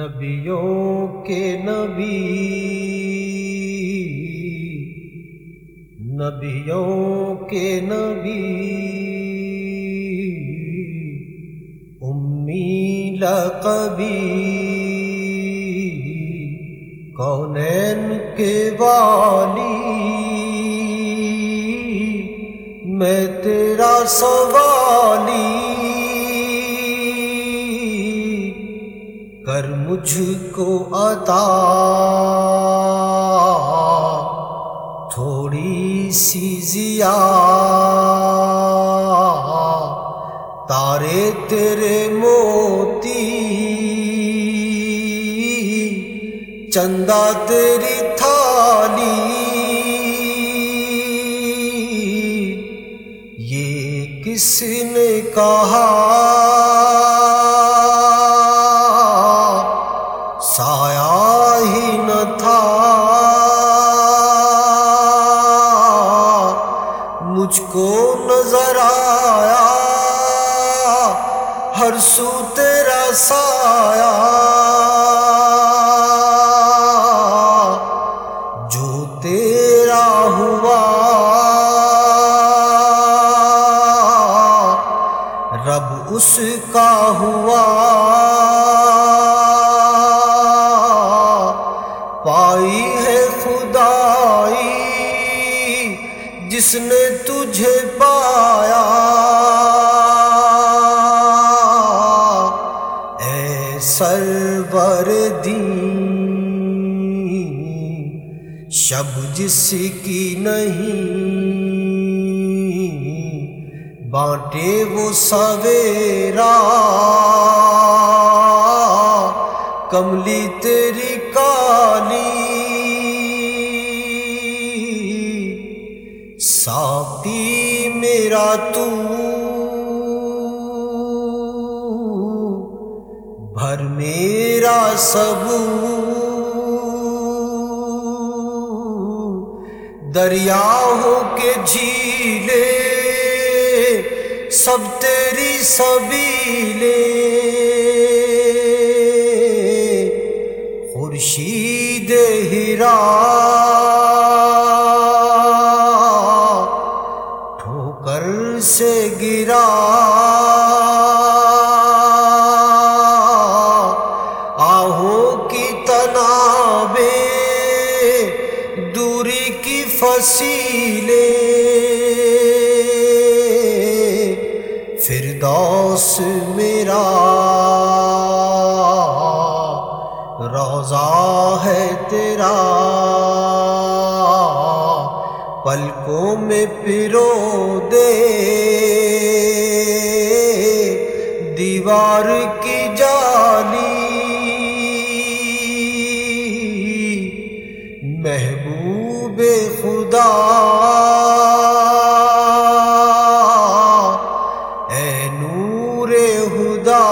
نبیوں کے نبی نبیوں کے نبی امی لقبی کونین کے والی میں تیرا سوالی۔ مجھ کو عطا۔ تھوڑی سی زیا تارے تیرے موتی۔ چندہ تیری تھالی۔ یہ کس نے کہا؟ ہی نہ تھا مجھ کو نظر آیا ہر سو تیرا سایا جو تیرا ہوا رب اس کا ہوا جس نے تجھے پایا۔ اے سرور دین، شب جس کی نہیں، بانٹے وہ سویرا کملی تیری کالی ساقی میرا تو بھر میرا سب دریاؤں کے جھیلے سب تیری سبیلے۔ خورشید ہیرا سے گرا۔ آہوں کی تنابے دوری کی فصیلے فردوس میرا روزہ ہے تیرا۔ پلکوں میں پرو دے۔ دیوار کی جالی محبوب خدا۔ اے نور خدا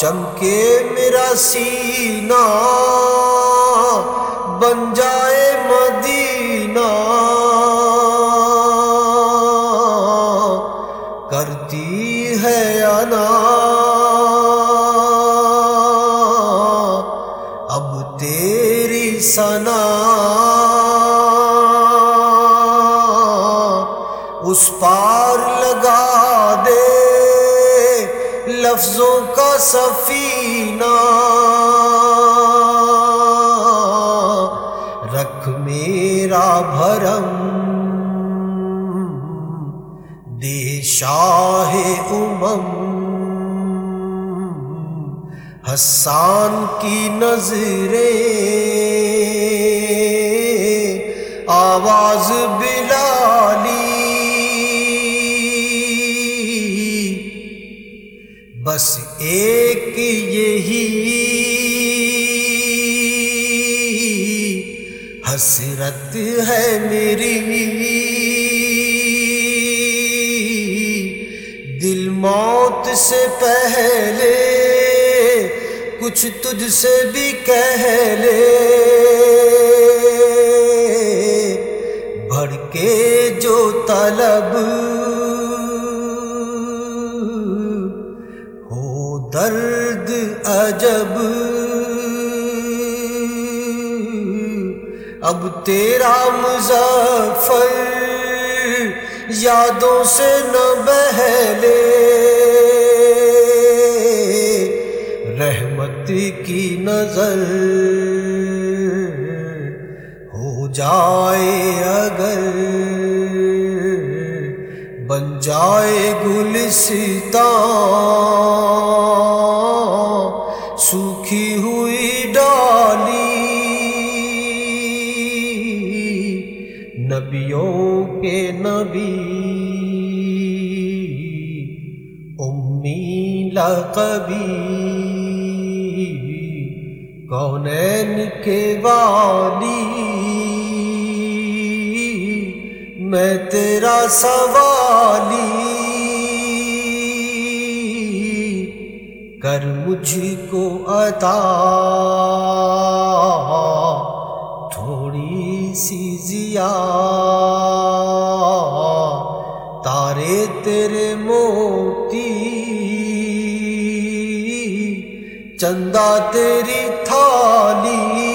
چمکے میرا سینہ۔ تیری سنا اس پار لگا دے لفظوں کا سفینہ رکھ میرا بھرم دے شاہ امم حسان کی نظریں، آواز بلالی۔ بس ایک یہی حسرت ہے میری۔ دل موت سے پہلے کچھ تجھ سے بھی کہہ لے۔ بڑھ کے جو طلب درد عجب۔ اب تیرا مظفر یادوں سے نہ بہلے۔ نظر ہو جائے اگر بن جائے گلستان سوکھی ہوئی ڈالی نبیوں کے نبی امی لقبی کونین کے والی میں تیرا سوالی۔ کر مجھ کو عطا۔ تھوڑی سی زیا تارے تیرے موتی۔ چندہ تیری جلالی